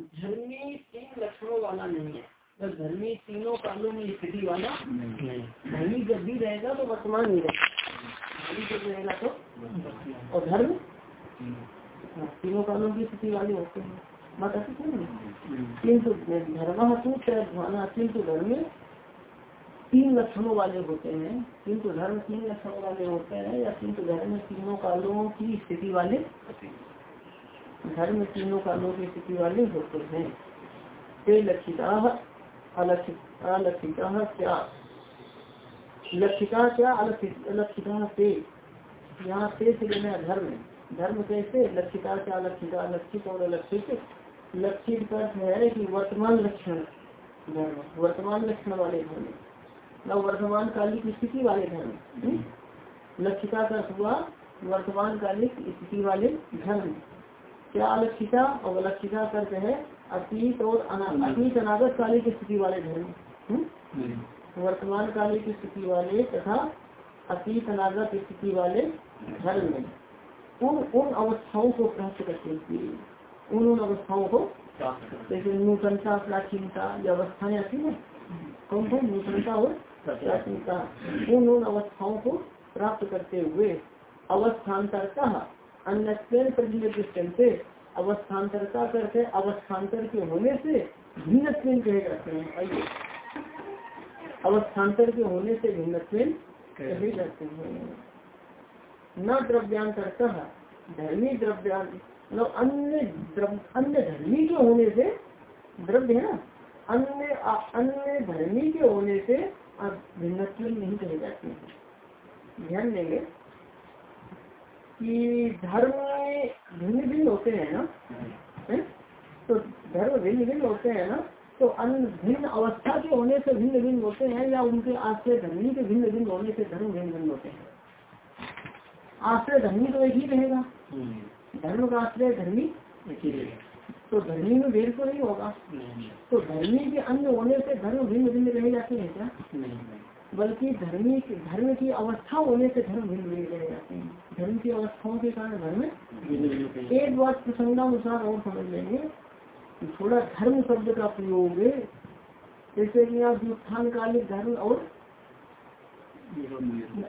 धर्मी तीन लक्षणों वाला नहीं है। तो धर्मी तीनों कालों में स्थिति वाला नहीं धर्मी जब भी रहेगा तो वर्तमान ही रहेगा। धर्मी जब रहेगा तो और धर्म? हाँ, तीनों कालों की स्थिति वाले होते हैं। ऐसी किंतु धर्म सूत्र किंतु धर्म तीन लक्षणों वाले होते हैं। किंतु धर्म तीन लक्षणों वाले होते हैं या किंतु धर्म तीनों कालों की स्थिति वाले धर्म तीनों कालों की स्थिति वाले होते हैं। लक्षिता क्या? लक्षिता क्या? अलक्षिता से यहाँ से लेना धर्म। धर्म कैसे? लक्षिता क्या? लक्षिता लक्षित और अलक्षित। लक्षित का है कि वर्तमान लक्षण धर्म, वर्तमान लक्षण वाले धर्म। न वर्तमान कालिक स्थिति वाले धर्म। हम्म? लक्षिता का हुआ वर्तमान कालिक स्थिति वाले धर्म। क्या अलक्षिता और अलक्षिता करते है अतीत और अतीत अनागत कालिक स्थिति वाले धर्म हम्म? वर्तमान कालिक स्थिति वाले तथा अतीत अनागत स्थिति वाले धर्म में। उन उन अवस्थाओं को प्राप्त करते हुए उन उन अवस्थाओं को जैसे नूतनता प्राचीनता ये अवस्थाएँ आती है। कौन कौन? नूतनता और प्राचीनता। उन उन अवस्थाओं को प्राप्त करते हुए अवस्थान्तरता अन्य प्रतिनिधिष्ट अवस्थान्तरता करके अवस्थान्तर के होने से भिन्न कहे जाते हैं। आइए। अवस्थान्तर के होने से भिन्न कहे जाते हैं। न द्रव्यांतर धर्मी द्रव्यां अन्य अन्य धर्मी के होने से द्रव्य है ना? अन्य अन्य धर्मी के होने से भिन्न नहीं कहे जाते हैं। ध्यान देंगे। कि धर्म भिन्न भिन्न होते हैं ना? है? तो धर्म भिन्न भिन्न होते हैं ना? तो अन्य भिन्न अवस्था के होने से भिन्न भिन्न होते हैं या उनके आश्रय धर्मी के भिन्न भिन्न होने से धर्म भिन्न भिन्न होते हैं? आश्रय धर्मी तो एक ही रहेगा। धर्म का आश्रय धर्मी तो धर्मी में भेद तो नहीं होगा। तो धर्मी के अन्य होने से धर्म भिन्न भिन्न रह जाते हैं क्या? बल्कि धर्मी धर्म की अवस्था होने से धर्म भिन्न भिन्न जाते हैं। धर्म की अवस्थाओं के कारण धर्म एक बात प्रसंगानुसार और समझ लेंगे थोड़ा धर्म शब्द का प्रयोग जैसे कि आप व्युत्थान कालिक धर्म और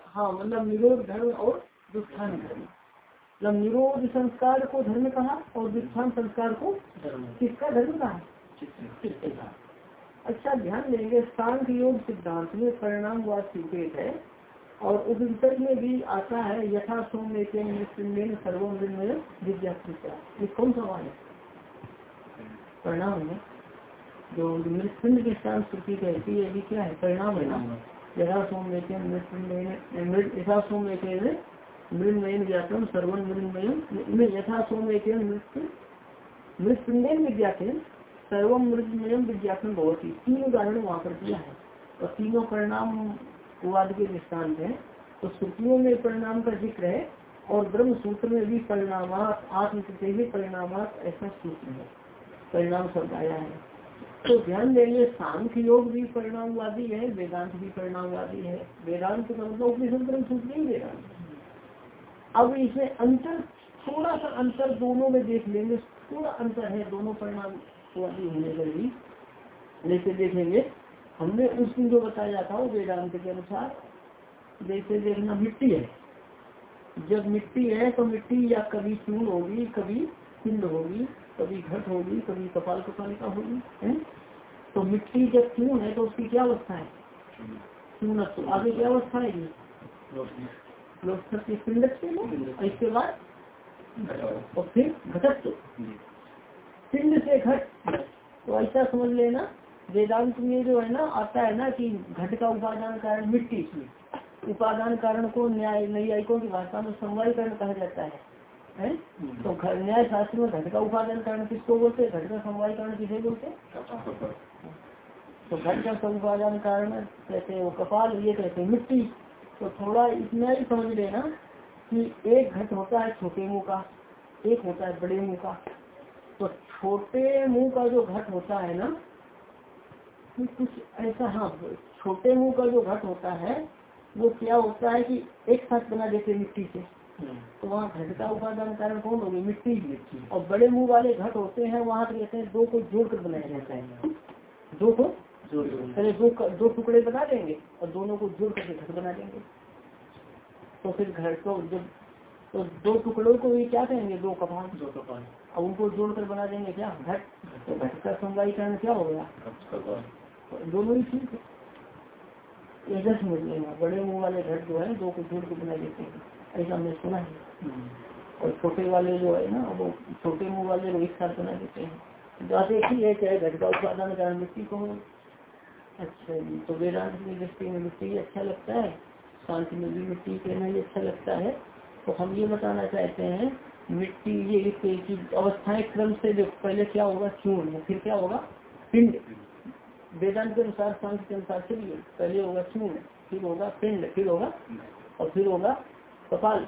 हाँ मतलब निरोध धर्म और व्युत्थान धर्म। मतलब निरोध संस्कार को धर्म कहा और व्युत्थान संस्कार को धर्म। किसका धर्म कहा? का। अच्छा ध्यान देंगे सांख्य योग सिद्धांत में परिणाम व स्वीकृत है, और उस उत्तर में भी आता है, यथा सोम सर्वम विद्या ये कौन सवाल है? परिणाम है। जो मृत्युंड की संस्कृति कहती है ये क्या है? परिणाम है ना? यथा सोम मृत्यु यथा सोम मृणमयन व्याकरण सर्वन मृणमयम यथा सोम एक मृत्यु मृत्युंजन विज्ञापन सर्वम मृतमयम विज्ञापन बहुत ही तीन उदाहरण वहाँ पर दिया है। और तीनों परिणाम वाद के दृष्टांत है। तो श्रुतियों में परिणाम का ज़िक्र है और ब्रह्म सूत्र में भी परिणाम आत्म परिणाम ऐसा सूत्र है। परिणाम शब्द आया है। तो ध्यान देंगे, सांख्य योग भी परिणामवादी है, वेदांत भी परिणामवादी है। वेदांत का मतलब उपनिषद सूत्र ही वेदांत अब इसमें अंतर, थोड़ा सा अंतर दोनों में देख लेंगे। थोड़ा अंतर है, दोनों परिणाम वाली होने पर भी जैसे देखेंगे। हमने उस दिन जो बताया था वेदांत के अनुसार जैसे देखना मिट्टी है। जब मिट्टी है तो मिट्टी या कभी चून होगी कभी पिंड होगी कभी घट होगी कभी कपाल कपालिका होगी है? तो मिट्टी जब चून है तो उसकी क्या अवस्था है? चून तो आगे क्या अवस्था है? इसके बाद? और फिर घटक पिंड से घट तो ऐसा समझ लेना, वेदांत में जो है ना, आता है ना कि घट का उपादान कारण मिट्टी की। उपादान कारण को न्याय, न्यायिकों की भाषा में समवाय कारण कहा जाता है। है? तो न्याय शास्त्र में घट का उपादान कारण किसको बोलते घट का समवाय कारण किसे बोलते तो घट का उपादान कारण कहते हैं वो कपाल, ये कहते हैं मिट्टी। तो थोड़ा इतना ही समझ लेना कि एक घट होता है छोटे मुँह का, एक होता है बड़े मुँह का। तो छोटे मुँह का जो घट होता है ना कुछ ऐसा हाँ छोटे मुँह का जो घट होता है वो क्या होता है कि एक साथ बना देते मिट्टी से। तो वहाँ घट का उपादान कारण कौन होगी? मिट्टी मिट्टी और बड़े मुँह वाले घट होते हैं वहाँ कहते हैं दो को जोड़ कर बनाया जाता है। दो को? पहले दो दो टुकड़े बना देंगे और दोनों को जोड़ करके घट बना देंगे। तो फिर घर को जब तो दो टुकड़ों को भी क्या कहेंगे? दो कपाल। दो कपाल। अब उनको जोड़कर बना देंगे क्या? घट। तो घट का समवायीकरण क्या हो गया? दोनों ही ठीक है। ऐसा समझ लेना बड़े मुँह वाले घट जो है दो को जोड़ के बना देते हैं। ऐसा हमने सुना है। और छोटे वाले जो है ना वो छोटे मुँह वाले को एक साथ बना देते हैं। बात एक ही है चाहे घट का उत्पादन कारण मिट्टी को हो? अच्छा जी तो वेदांत की दृष्टि में मिट्टी अच्छा लगता है? शांति में भी मिट्टी कहना ही अच्छा लगता है? तो हम ये बताना चाहते हैं, मिट्टी, ये अवस्थाएँ क्रम से जो पहले क्या होगा चूर्ण फिर क्या होगा? पिंड। वेदांत के अनुसार, सांख्य के अनुसार चलिए पहले होगा चूर्ण फिर होगा पिंड, फिर होगा और फिर होगा कपाल।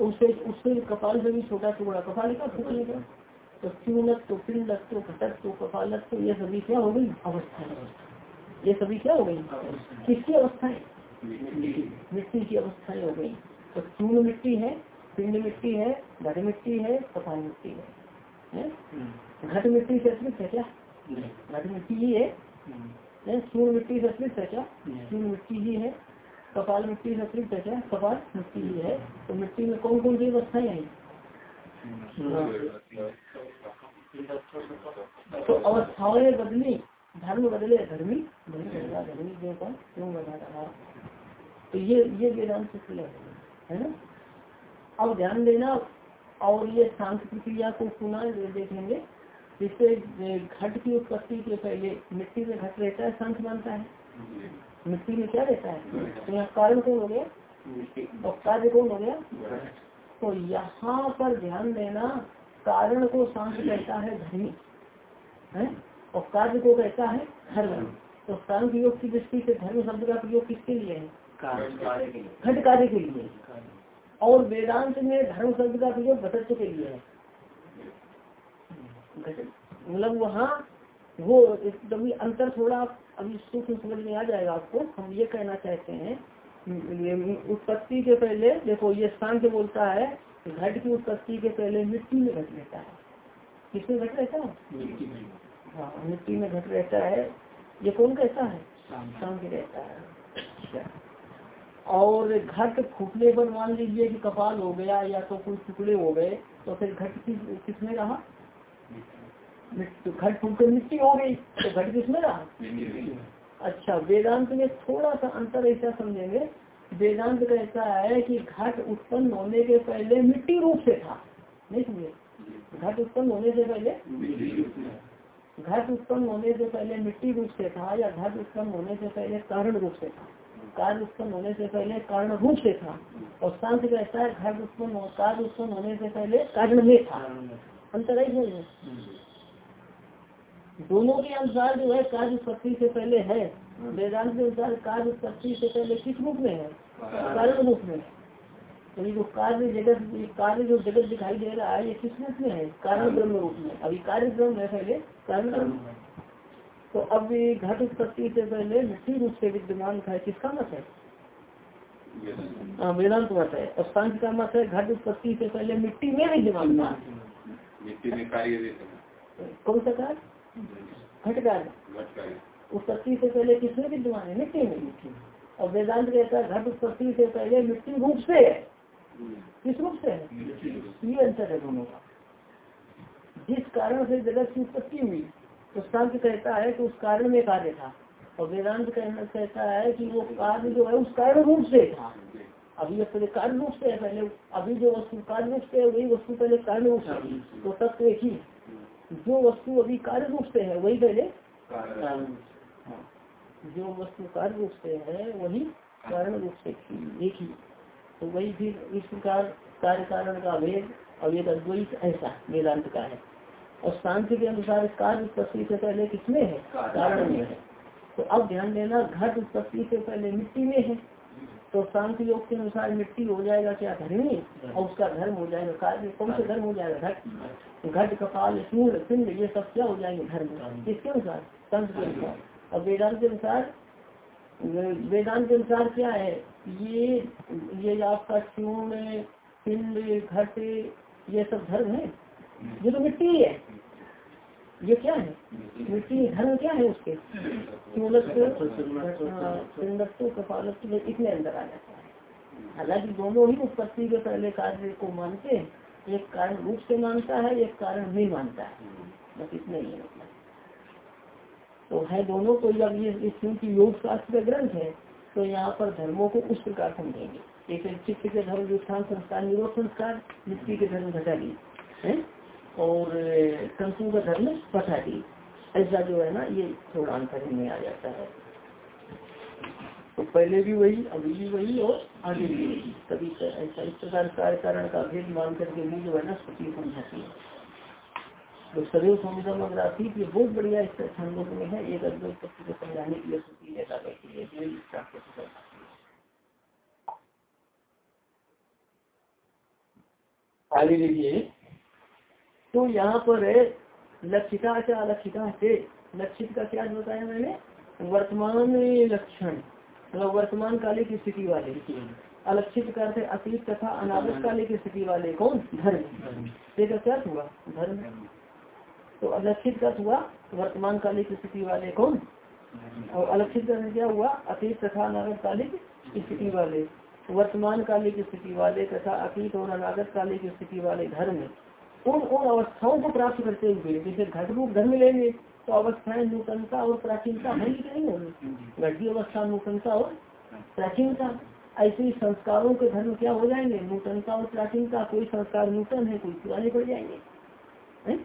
उससे उससे कपाल से भी छोटा टुकड़ा, कपाल का का तो चूनक तो पिंड तो घटक तो कपालक तो ये सभी क्या हो गई? अवस्थाएँ। ये सभी क्या हो गई? किसकी अवस्थाएँ? मिट्टी की अवस्थाएँ हो गई। तो चूर्ण मिट्टी है पिंड मिट्टी है घट मिट्टी है कपाल मिट्टी है घट मिट्टी से अतिरिक्त है क्या? घट मिट्टी ही है? चूर्ण मिट्टी से अतिरिक्त है क्या? चूर्ण मिट्टी ही है। कपाल मिट्टी से अतिरिक्त है क्या? कपाल मिट्टी ही है। तो मिट्टी में कौन कौन सी अवस्थाएँ आई तो अवस्थाएँ बदली धर्म बदले धर्मी? धर्मी का क्यों बता रहा तो ये ये वेदांत से है। ना? अब ध्यान देना और ये सांख्य प्रक्रिया को पुनः देखेंगे जिससे घट की उत्पत्ति के पहले मिट्टी में घट रहता है सांख्य मानता है। मिट्टी में क्या रहता है? तो यहाँ कारण कौन हो गया? और कार्य कौन हो गया? तो यहाँ पर ध्यान देना कारण को शांत कहता है धनी है? और कार्य को कहता है धर्म तो सांख्य योग की दृष्टि से धर्म शब्द का प्रयोग किसके लिए है? घट कार्य के लिए। और वेदांत में धर्म शब्द का प्रयोग घटत्व के लिए। है मतलब वहाँ वो एकदम अंतर थोड़ा अभी सूक्ष्म समझ में आ जाएगा आपको। हम ये कहना चाहते हैं उत्पत्ति के पहले देखो ये शांत बोलता है घट की उत्पत्ति के पहले मिट्टी में घट रहता है। किसमें घट रहता है? हाँ मिट्टी में घट रहता है। ये कौन कहता है? शांत रहता है। अच्छा। और घट फूटने पर मान लीजिए कि कपाल हो गया या तो कुछ टुकड़े हो गए तो फिर घट किस, किसमें रहा? घट फूट मिट्टी हो गई तो घट किसमें रहा? अच्छा वेदांत में थोड़ा सा अंतर ऐसा समझेंगे। वेदांत कहता है कि घट उत्पन्न होने के पहले मिट्टी रूप से था। नहीं समझे? घट उत्पन्न होने से पहले? घट उत्पन्न होने से पहले मिट्टी रूप से था या घट उत्पन्न होने से पहले कारण रूप से था। कार्य उत्पन्न होने से पहले कारण रूप से था। और शांत कहता है, घर उत्पन्न कार्य उत्पन्न होने से पहले कारण में था। अंतर है। दोनों के अनुसार जो है, कार्य उत्पत्ति से पहले है। वेदांत के अनुसार कार्य उत्पत्ति से पहले किस रूप में है? कारण रूप में तो जो कार्य जगत कार्य जो जगत दिखाई दे रहा है, ये किस रूप में है? कारण ब्रह्म रूप में। अभी कार्य ब्रह्म है पहले कारण तो अब घट उत्पत्ति से पहले मिट्टी रूप से विद्यमान था किसका मत है? हाँ वेदांत मत है। और का मत है घट उत्पत्ति से पहले मिट्टी में विद्यमान था। मिट्टी में कार्य कौन सा कार्य? घट कार्य। उत्पत्ति से पहले किसमें विद्यमान है? मिट्टी में। और वेदांत कहता है घट उत्पत्ति से पहले मिट्टी रूप से है। किस रूप से है? ये अंतर है दोनों का। जिस कारण से जगत की उत्पत्ति हुई तो सांख्य कहता है कि उस कारण में कार्य था। और वेदांत कहना कहता है कि वो कार्य जो है, उस कारण रूप से था। अभी पहले कार्य रूप से है, पहले अभी जो वस्तु कार्य रूप से है, वही वस्तु पहले कार्य रूप से तो तत्व एक ही। जो वस्तु अभी कार्य रूप से है, वही पहले हाँ। जो वस्तु कार्य रूप से है, वही कारण रूप से एक ही। तो वही फिर इस प्रकार कार्य कारण का भेद और अद्वैत ऐसा वेदांत का है। और शांति के अनुसार कार्य उत्पत्ति से पहले किसमें है? कारण में है। तो अब ध्यान देना, घट उत्पत्ति से पहले मिट्टी में है। तो शांति योग के अनुसार मिट्टी हो जाएगा क्या? धर्मी और उसका धर्म हो जाएगा कार्य। कौन सा धर्म हो जाएगा? घट। घट, कपाल, सूर्य, पिंड, ये सब क्या हो जाएँगे? धर्म। किसके अनुसार? संत के अनुसार। और वेदांत के अनुसार, वेदांत के अनुसार क्या है? ये ये आपका चूर्ण पिंड, घट, ये सब धर्म है? ये तो मिट्टी ही ये क्या है? मिट्टी धर्म क्या है उसके? पिंडत्व कपालत्व इतने अंदर आ जाता है। हालाँकि दोनों ही उत्पत्ति के पहले कार्य को मानते हैं। एक कारण रूप से मानता है, एक कारण नहीं मानता है। बस इतना ही है मतलब। तो है दोनों को जब ये क्योंकि योग शास्त्र ग्रंथ है तो यहाँ पर धर्मों को उस प्रकार समझेंगे। एक चित्त के धर्म संस्कार, निरोध संस्कार, मिट्टी के धर्म, घटा दी है? और कंसु का धर्म पठा दी। ऐसा जो है ना ये थोड़ा अंतर में आ जाता है। तो पहले भी वही अभी भी वही और आगे भी वही। कभी ऐसा इस प्रकार कार्य कारण का भेद मान करके भी जो है ना स्थिति समझाती है। तो सदैव समुद्रम अगर आती ये बहुत बढ़िया इस छंदों में है। एक अद्वैत तत्व को समझाने के लिए स्थिति लेता बैठी है। आगे देखिए। तो यहाँ पर लक्षिता से अलक्षिता से, लक्षित का क्या बताया मैंने? वर्तमान लक्षण मतलब वर्तमान काले की स्थिति वाले। अलक्षित करते अतीत तथा अनागत काले की स्थिति वाले। कौन? धर्म। का क्या हुआ? धर्म। तो अलक्षित का हुआ वर्तमान कालिक स्थिति वाले कौन? और अलक्षित का क्या हुआ? अतीत तथा अनागत कालिक स्थिति वाले। वर्तमान कालिक स्थिति वाले तथा अतीत और अनागत कालिक स्थिति वाले धर्म। उन उन अवस्थाओं को प्राप्त करते हुए, जैसे घट रूप धर्म लेंगे तो अवस्थाएँ नूतनता और प्राचीनता है कि नहीं होगी। घट अवस्था नूतनता और प्राचीनता। ऐसे ही संस्कारों के धर्म क्या हो जाएँगे? नूतनता और प्राचीनता। कोई संस्कार नूतन है, कोई पुराने पड़ जाएँगे।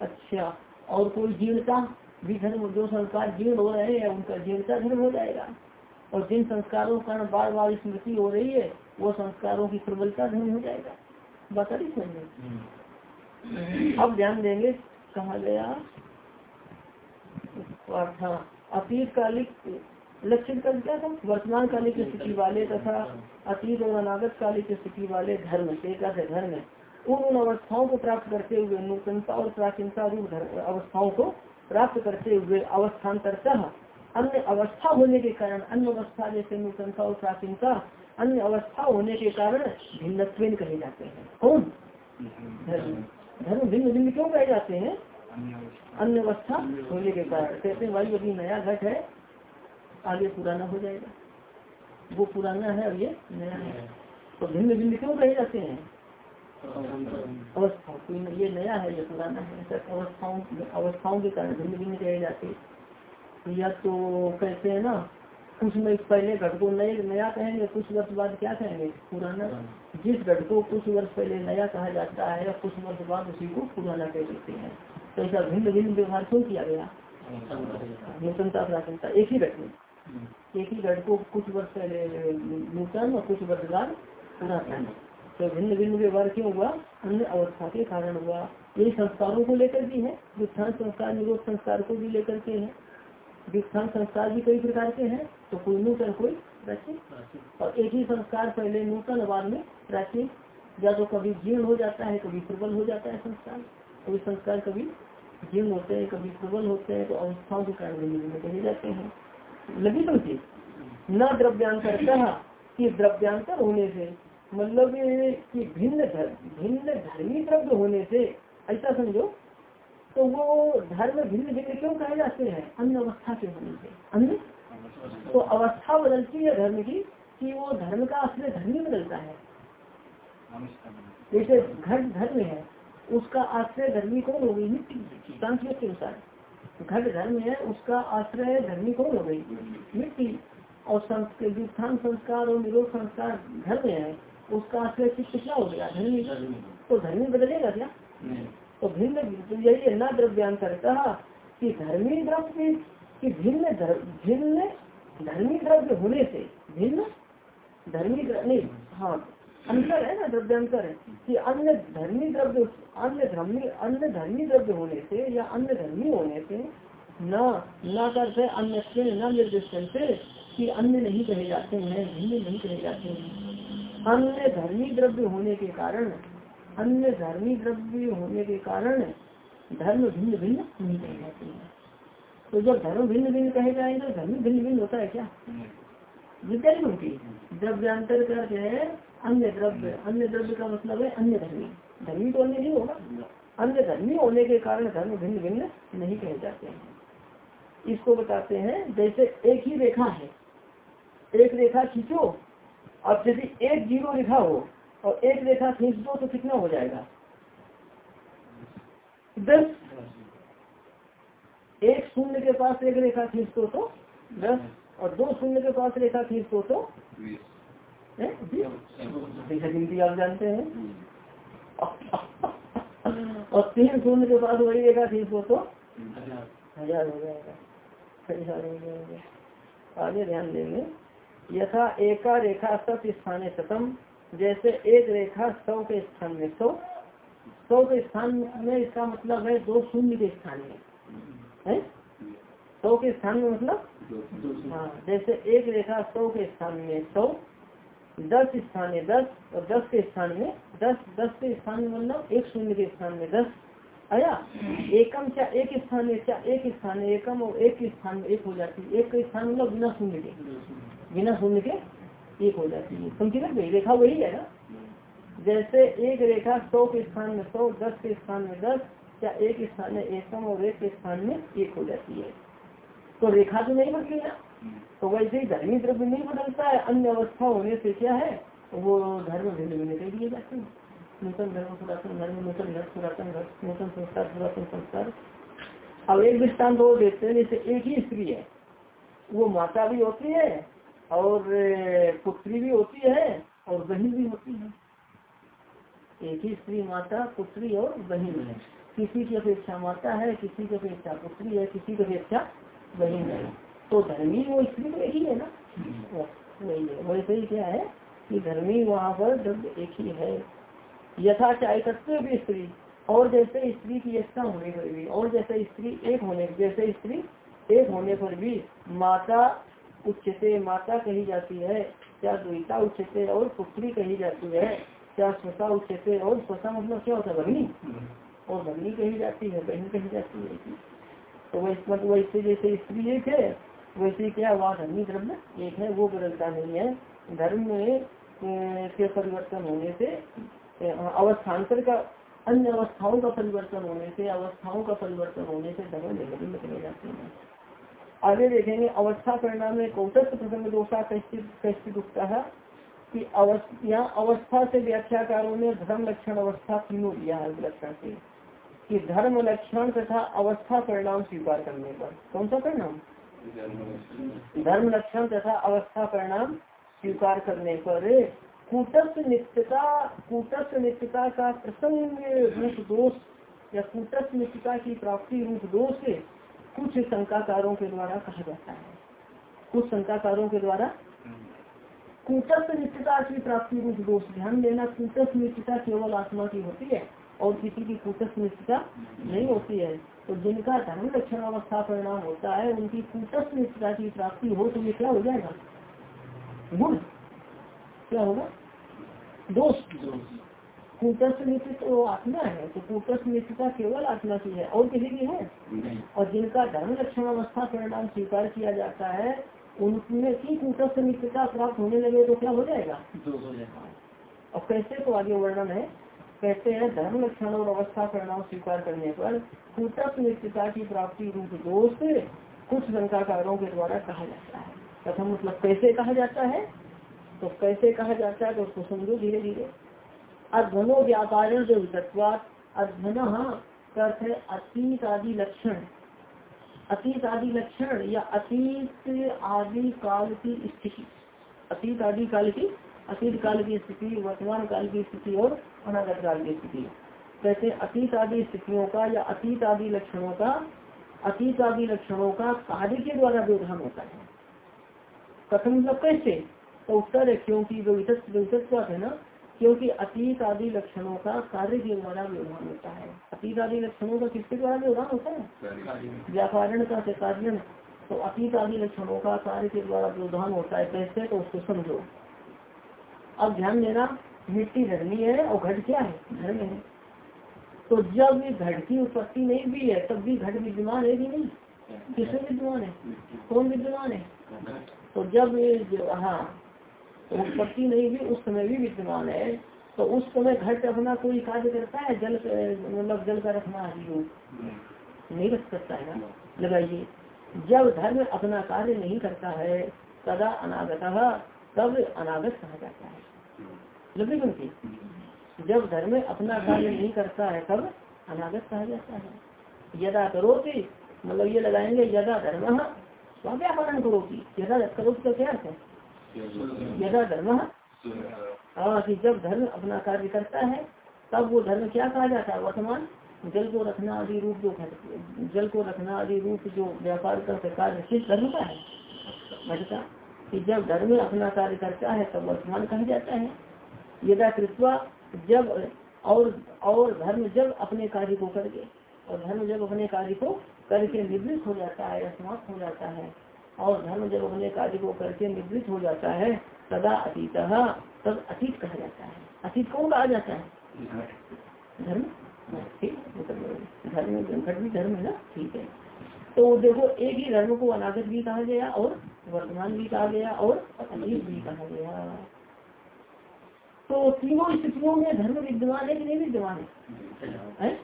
अच्छा और कोई जीर्णता भी धर्म, जो संस्कार जीर्ण हो रहे हैं, उनका जीर्णता धर्म हो जाएगा। और जिन संस्कारों का बार बार स्मृति हो रही है, वो संस्कारों की प्रबलता धर्म हो जाएगा। बता रही समझे अब ध्यान देंगे कहा गया? अतीत कालिक लक्षण का क्या था? वर्तमान कालिक स्थिति वाले तथा अतीत और अनागत कालिक स्थिति वाले धर्म एक धर्म उन उन अवस्थाओं को प्राप्त करते हुए नूतनता और प्राचीनता रूप अवस्थाओं को प्राप्त करते हुए अवस्थान्तरता अन्य अवस्था होने के कारण अन्य अवस्था जैसे नूतनता और प्राचीनता अन्य अवस्था होने के कारण भिन्न कहे जाते हैं। कौन? धर्म। धर्म भिन्न भिन्न क्यों कहे जाते हैं? अन्य अवस्था। होने के कारण कहते हैं भाई अभी नया घट है आगे पुराना हो जाएगा। वो पुराना है और ये नया है। तो भिन्न भिन्न क्यों कहे जाते हैं? अवस्था कोई ये नया है ये पुराना है। अवस्थाओं अवस्थाओं के कारण भिन्न भिन्न कहे जाते या तो कहते हैं ना कुछ में पहले घट को नए नया कहेंगे, कुछ वर्ष बाद क्या कहेंगे? पुराना। जिस घट को कुछ वर्ष पहले नया कहा जाता है, या कुछ वर्ष बाद उसी को पुराना कह देते हैं। तो ऐसा भिन्न भिन्न व्यवहार क्यों किया गया? नूतनता प्राचीनता, एक ही घट में। एक ही घट को कुछ वर्ष पहले नूतन और कुछ वर्ष बाद पुराना। तो भिन्न भिन्न व्यवहार क्यों हुआ? अन्य अवस्था के कारण हुआ। यही संस्कारों को लेकर भी है, व्युत्थान संस्कार, निरोध संस्कार को भी लेकर के है। संस्कार भी कई प्रकार के हैं। तो कोई नूतन कोई प्राचीन और एक ही संस्कार पहले नूतन बाद में प्राचीन। या तो कभी जीर्ण हो जाता है, कभी प्रबल हो जाता है संस्कार। कभी संस्कार, कभी जीर्ण होते हैं, कभी प्रबल होते हैं तो अवस्थाओं के कारण भिन्न कहे जाते हैं। लगी समझी न द्रव्यांतर कहा कि द्रव्यांतर होने से मतलब कि भिन्न धर्म, भिन्न धर्मी द्रव्य होने से, ऐसा समझो। तो वो धर्म भिन्न भिन्न क्यों कहे जाते हैं? अन्य अवस्था के होने से। अन्य? तो अवस्था बदलती है धर्म की कि वो धर्म का असली धर्म ही बदलता है। जैसे घट धर्म है उसका आश्रय धर्मी कौन हो गई मिट्टी। सांस्कृत के अनुसार। घट धर्म है उसका आश्रय धर्मी कौन हो गई मिट्टी। और संस्कृत संस्कार और निरोध संस्कार धर्म है उसका आश्रय चित्त क्या हो गया? धर्मी। तो धर्मी बदलेगा क्या? तो भिन्न यही न द्रव्यांतर कहा कि धर्मी द्रव्य कि भिन्न भिन्न धर्मी द्रव्य होने से, भिन्न धर्मी नहीं हाँ अंतर है ना द्रव्यांतर है कि अन्य धर्मी द्रव्य, अन्य धर्मी अन्य धर्मी द्रव्य होने से या अन्य धर्मी होने से, न न अन्य न निर्दिष्ट से, कि अन्य नहीं कहे जाते हैं, भिन्न नहीं कहे जाते हैं। अन्य धर्मी द्रव्य होने के कारण, अन्य धर्मी द्रव्य होने के कारण, धर्म भिन्न भिन्न नहीं कहे जाते हैं। तो जब धर्म भिन्न भिन्न कहे जाएँगे तो धर्म भिन्न भिन्न होता है क्या? विद्या नहीं होती द्रव्यांतर करते है, अन्य द्रव्य अन्य द्रव्य का मतलब है अन्य धर्मी। धर्मी तो अन्य नहीं होगा अन्य धर्मी होने के कारण धर्म भिन्न भिन्न नहीं कहे जाते हैं। इसको बताते हैं, जैसे एक ही रेखा है, एक रेखा खींचो, अब यदि एक ज़ीरो लिखा हो और एक रेखा खींच दो तो कितना हो जाएगा? दस। एक शून्य के पास एक रेखा खींच दो तो दस और दो शून्य के पास रेखा खींच दो तो गिनती आप जानते हैं। और तीन शून्य के पास वही रेखा खींच दो तो हज़ार। हो जाएगा। हज़ार हो जाएगा। आगे ध्यान देंगे। यथा एका रेखा सत स्थान सतम जैसे एक रेखा सौ के स्थान में सौ। सौ के स्थान में इसका मतलब है दो शून्य के स्थान में। है सौ के स्थान में मतलब हाँ जैसे एक रेखा सौ के स्थान में सौ दस स्थान में दस और दस के स्थान में दस दस के स्थान में मतलब एक शून्य के स्थान में दस आया एकम क्या एक स्थान में क्या एक स्थान में एकम और एक स्थान में एक हो जाती है एक के स्थान मतलब बिना शून्य के बिना शून्य के एक हो जाती है समझी ना रेखा वही है ना जैसे एक रेखा सौ के स्थान में सौ दस के स्थान में दस या एक स्थान में एकम और एक स्थान में एक हो जाती है। तो रेखा तो नहीं बदली ना तो वैसे ही धर्मी द्रव्य नहीं बदलता है। अन्य अवस्था होने से क्या है? वो धर्म भिन्न भिन्न कर दिए जाते हैं। नूतन धर्म, पुरातन धर्म, नूतन घर पुरातन घर नूतन संस्कार, पुरातन संस्कार। अब एक दृष्टान दो देते हैं, जैसे एक ही स्त्री है। वो माता भी होती है और पुत्री भी होती है और बहन भी होती है। एक ही स्त्री माता, पुत्री और बहन है। किसी की अपेक्षा माता है किसी की अपेक्षा पुत्री है किसी की अपेक्षा बहन है। तो धर्मी वो स्त्री तो एक ही है ना? वही है। वैसे ही क्या है कि धर्मी वहाँ पर द्रव्य एक ही है। यथा चाहे भी स्त्री। और जैसे स्त्री की एकता होने पर भी और जैसे स्त्री एक होने जैसे स्त्री एक होने पर भी माता उच्चते माता कही जाती है क्या द्विता उच्चते और पुत्री कही जाती है क्या स्वता उच्चते और स्वता मतलब क्या होता है भगनी और भगनी कही जाती है, बहन कही जाती है तो वैसे मतलब वैसे जैसे स्त्री एक है, वैसे क्या वहाँ धर्मी एक है, वो बदलता नहीं है। धर्म में के परिवर्तन होने से अवस्थान्तर का, अन्य अवस्थाओं का परिवर्तन होने से, अवस्थाओं का परिवर्तन होने से धर्म निगम चले जाते हैं। आगे देखेंगे, अवस्था परिणाम में कौतक प्रसंग दोषा कैसे दुखता है? कि यहाँ अवस्था से व्याख्याकारों ने धर्म लक्षण अवस्था तीनों दिया है लक्षण से। कि धर्म लक्षण तथा अवस्था परिणाम स्वीकार करने पर। कौन सा परिणाम? धर्म लक्षण तथा अवस्था परिणाम स्वीकार करने पर कूटस्थ नित्यता कूटस्थ नित्यता का प्रसंग रूप दोष या कूटस्थ नित्यता की प्राप्ति रूप दोष कुछ शंकाकारों के द्वारा कहा जाता है। कुछ शंकाकारों के द्वारा? कूटस्थ नित्यता की प्राप्ति रूप दोष। ध्यान देना, कूटस्थ नित्यता केवल आत्मा की होती है। और किसी की कूटस्थ नित्यता नहीं होती है। तो जिनका धर्म लक्षण अवस्था परिणाम होता है उनकी कूटस्थ नित्यता की प्राप्ति हो तो ये क्या हो जाएगा? गुण। क्या होगा? दोष। कूटस्थ नित्य तो आत्मा है तो कूटस्थ नित्यता केवल आत्मा की है और किसी की है? और जिनका धर्म लक्षण अवस्था परिणाम स्वीकार किया जाता है उनमें की कूटस्थ नित्यता प्राप्त होने लगे तो क्या हो जाएगा? और कैसे तो आगे वर्णन है? कहते हैं, धर्म लक्षण और अवस्था परिणाम स्वीकार करने पर कूटस्थ नित्यता की प्राप्ति रूप दोष कुछ शंकाकारों के द्वारा कहा जाता है। प्रथम मतलब कैसे कहा जाता है? तो कैसे कहा जाता है तो उसको समझो धीरे धीरे अध्वनो व्यापारण जो विगतवाद अध्वन अर्थ है अतीत आदि लक्षण। अतीत आदि लक्षण या अतीत आदि काल की स्थिति। अतीत आदि काल की अतीत काल की स्थिति, वर्तमान काल की स्थिति और अनागत काल की स्थिति। कैसे अतीत आदि स्थितियों का या अतीत आदि लक्षणों का, अतीत आदि लक्षणों का कार्य के द्वारा व्यवधान होता है। कथन मतलब कैसे? तो उत्तर है, क्योंकि व्यवहित है ना? क्योंकि अतीत आदि लक्षणों का कार्य के द्वारा व्यवधान होता है। अतीत आदि लक्षणों का किसके द्वारा व्यवधान होता है? व्यापारण का से कार्य तो अतीत आदि लक्षणों का कार्य के द्वारा व्यवधान होता है। कैसे? तो उसको समझो। अब ध्यान देना, मिट्टी धर्मी है और घट क्या है? धर्म है तो जब घट की उत्पत्ति नहीं भी है, तब भी घट विद्यमान है कि नहीं? किसमें विद्यमान है? कौन विद्यमान है? तो जब हाँ तो उत्पत्ति नहीं भी, उस समय भी विद्यमान है तो उस समय घट अपना कोई कार्य करता है? जल मतलब जल का रखना आदि नहीं रख सकता है ना? लगाइए। जब धर्म अपना कार्य नहीं करता है, तदा अनागत तब अनागत कहा जाता है। बनती जब धर्म अपना कार्य नहीं करता है, तब अनागत कहा जाता है। यदा करोति मतलब ये लगाएँगे, यदा धर्म स्वाव्यापारण करोति। यदा करोति का क्या अर्थ है? यदा धर्म हाँ कि जब धर्म अपना कार्य करता है, तब वो धर्म क्या कहा जाता है? वर्तमान जल को रखना आदि रूप जो जल को रखना आदि रूप जो व्यापार का कार्य धर्म का है? कि जब धर्म अपना कार्य करता है, तब वर्तमान कहा जाता है। यदा कृत्वा जब और और धर्म जब अपने कार्य को करके, और धर्म जब अपने कार्य को करके निवृत्त हो जाता है, समाप्त हो जाता है, और धर्म जब अपने कार्य को करके निवृत्त हो जाता है सदा अतीत, तब अतीत कहा जाता है। अतीत कौन कहा जाता है? धर्म। धर्म घट भी धर्म, है ना? ठीक है। तो देखो, एक ही धर्म को अनागत भी कहा गया, और वर्तमान भी कहा गया और अतीत भी कहा गया। तो तीनों स्थितियों में धर्म विद्यमान है कि नहीं विद्यमान है?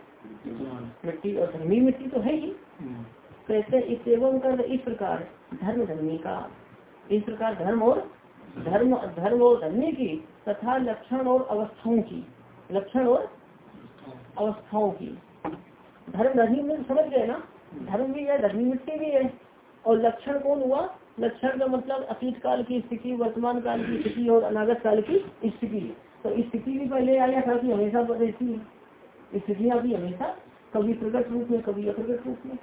मिट्टी और धर्मी मिट्टी तो है ही। कैसे? इस एवं कर इस प्रकार धर्म धर्मी का। इस प्रकार धर्म और धर्म धर्म और धर्मी की तथा लक्षण और अवस्थाओं की। लक्षण और अवस्थाओं की। धर्म धर्मी में समझ गए ना? धर्म भी है धर्मी मिट्टी भी है। और लक्षण कौन हुआ? लक्षण का मतलब अतीत काल की स्थिति वर्तमान काल की स्थिति और अनागत काल की स्थिति। तो स्थिति भी पहले आया था कि हमेशा रहती है। स्थितियाँ भी हमेशा कभी प्रकट रूप में कभी अप्रकट रूप में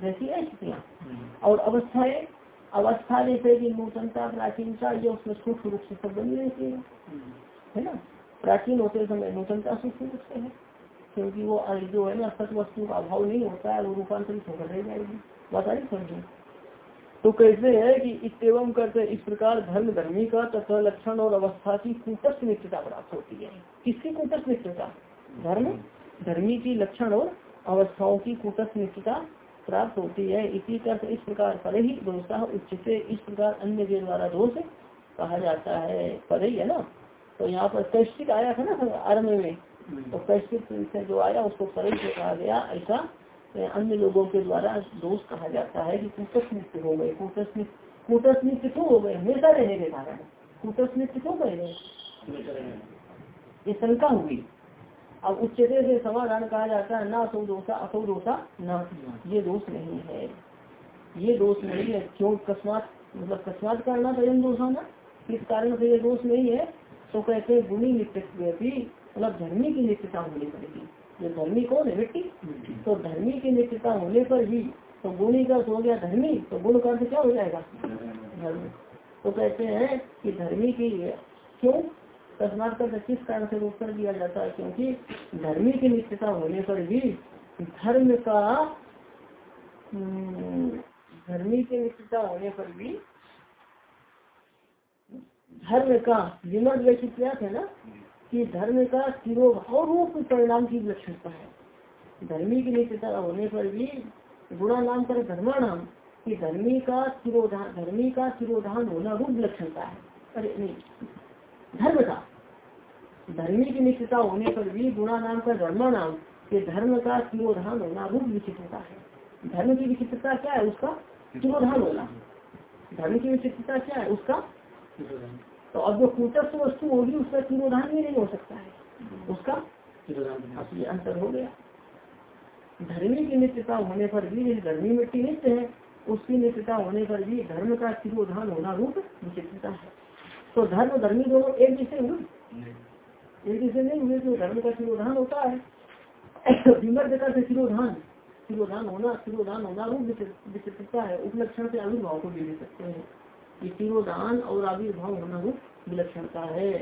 रहती है स्थितियाँ। और अवस्थाएँ अवस्था जैसे कि नूतनता प्राचीनता ये उसमें सूक्ष्म रूप से सब बनी रहती है। है ना? प्राचीन होते समय नूतनता सूक्ष्म रूप से है क्योंकि वो जो है ना सत वस्तु का अभाव नहीं होता है वो रूपांतरित होकर रह जाएगी। बता रही समझे तो कैसे है कि इतम करते इस प्रकार धर्म धर्मी का तथा लक्षण और अवस्था की कूटस्थ मित्रता प्राप्त होती है। किसकी कूटस्थ मित्रता धर्म धर्मी की लक्षण और अवस्थाओं की कूटस्थ मित्रता प्राप्त होती है। इसी का इस प्रकार पर ही दोषा उच्च से इस प्रकार अन्य के द्वारा दोष कहा जाता है। पर ही है ना? तो यहाँ पर कैश्चिक आया था ना आरंभ में? तो कैश्चिक से जो आया उसको पर से कहा गया ऐसा अन्य लोगों के द्वारा दोष कहा जाता है कि कुटस नृत्य हो गए। कुटस कुटस नृत्य क्यों हो गए? हमेशा रहने के कारण। कुटस नृत्य क्यों गए ये शंका हुई। अब उच्चते से समाधान कहा जाता है, ना असो दोषा असो दोषा, न ये दोष नहीं है। ये दोष नहीं है, क्यों? कस्मात मतलब कस्मात करना तो दोषा ना इस कारण से ये दोष नहीं है। तो कहते गुणी नित्य मतलब धर्मी की नित्यता होनी पड़ेगी। जो धर्मी कौन है? मिट्टी। तो धर्मी की नित्यता होने पर भी तो गुणी का हो गया धर्मी तो गुण का क्या हो जाएगा? धर्म। तो कहते हैं कि धर्मी की क्यों? तस्मात का किस कारण से उत्तर दिया जाता है? क्योंकि धर्मी की नित्यता होने पर भी धर्म का हम्म, धर्मी की नित्यता होने पर भी धर्म का विमर्श वैचित्र्या है ना? कि धर्म का तिरोभाव रूप परिणाम की विलक्षणता है। धर्मी की नित्यता होने पर भी गुणा नाम पर धर्मा नाम, की धर्मी का तिरोधान धर्मी का तिरोधान होना रूप विलक्षणता है। अरे, नहीं, धर्म का। धर्मी की निश्चिता होने पर भी गुणा नाम का धर्म नाम, के धर्म का तिरोधान होना रूप विचित्रता है। धर्म की विचित्रता क्या है? उसका तिरोधान होना। धर्म की विचित्रता क्या है? उसका तो अब जो कूटस्थ वस्तु होगी उसका तिरोधान भी नहीं हो सकता है। उसका ये अंतर हो गया। धर्मी की नित्यता होने पर भी धर्मी मिट्टी नित्य है उसकी नित्यता होने पर भी धर्म का तिरोधान होना रूप विचित्रता है। तो धर्म धर्मी दोनों एक जैसे हुए? एक जैसे नहीं हुए तो धर्म का तिरोधान होता है। विमर्द का तिरोधान तिरोधान होना तिरोधान होना रूप विचित्रता है। उपलक्षण से आविर्भाव को भी ले सकते हैं। ये तीनों दान और आविर्भाव होना रूप विलक्षणता है।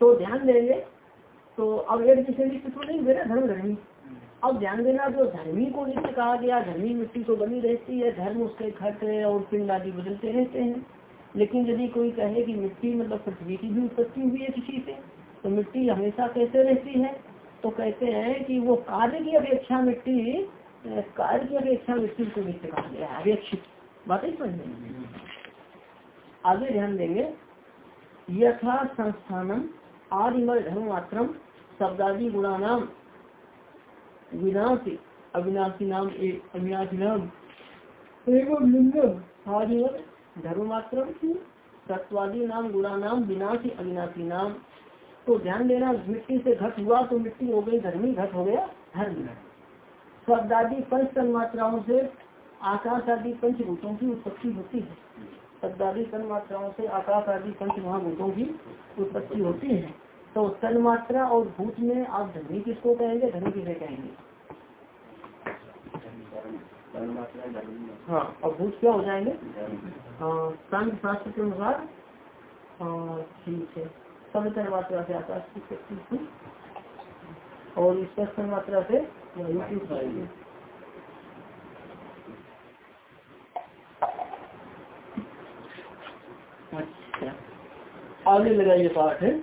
तो ध्यान देंगे। तो अब एक जैसे नित्य तो नहीं हुए धर्म धर्मी। अब ध्यान देना, जो धर्मी को नित्य कहा गया, धर्मी मिट्टी तो बनी रहती है, धर्म उसके घट और पिंड आदि बदलते रहते हैं। लेकिन यदि कोई कहे कि मिट्टी मतलब पृथ्वी की भी उत्पत्ति हुई है किसी से तो मिट्टी हमेशा कैसे रहती है? तो कहते हैं कि वो कार्य की अपेक्षा मिट्टी कार्य की अपेक्षा मिट्टी को नित्य कहा गया अपेक्षित। बात ही। समझ आगे ध्यान देंगे। यथा संस्थानम आदिमल धर्म मात्रम शब्दादि गुणा नाम विनाशी अविनाशी नाम एक अविनाशी नाम। एवं लिंगम आदिमल धर्म मात्रम सत्वादी नाम गुणा नाम विनाशी अविनाशी नाम। तो ध्यान देना मिट्टी से घट हुआ तो मिट्टी हो गई धर्मी घट हो गया धर्म। शब्दादि पंच मात्राओं से आकाश आदि पंचभूतों की उत्पत्ति होती है। शब्दादि तन मात्राओं से आकाश आदि पंच महाभूतों की उत्पत्ति होती है। तो तन मात्रा और भूत में आप धर्मी किसको कहेंगे? धर्म किसे कहेंगे? हाँ और भूत क्या हो जाएँगे? हाँ शास्त्र के अनुसार हाँ ठीक है। सब तन मात्रा से आकाश की उत्पत्ति और इस मात्रा से वायु की अच्छा। आगे लगाइए पाठ। है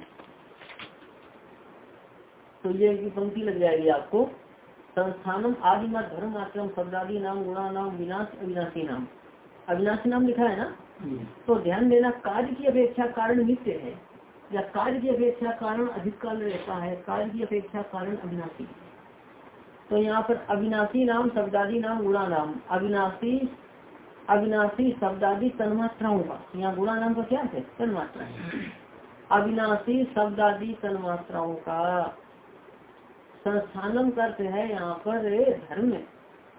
तो ये पंक्ति लग जाएगी आपको। संस्थानम आदि मत धर्म आश्रम शब्दादी नाम गुणा नाम विनाश अविनाशी नाम। अविनाशी नाम लिखा है ना? तो ध्यान देना कार्य की अपेक्षा कारण नित्य है या कार्य की अपेक्षा कारण अधिक काल रहता है कार्य की अपेक्षा कारण अविनाशी। तो यहाँ पर अविनाशी नाम शब्दादी नाम गुणा नाम। अविनाशी अविनाशी शब्दादी तन्मात्राओं का। यहाँ गुणा नाम का क्या है? तन्मात्रा। अविनाशी शब्दादी तन्मात्राओं का। संस्थानम करते है यहाँ पर धर्म।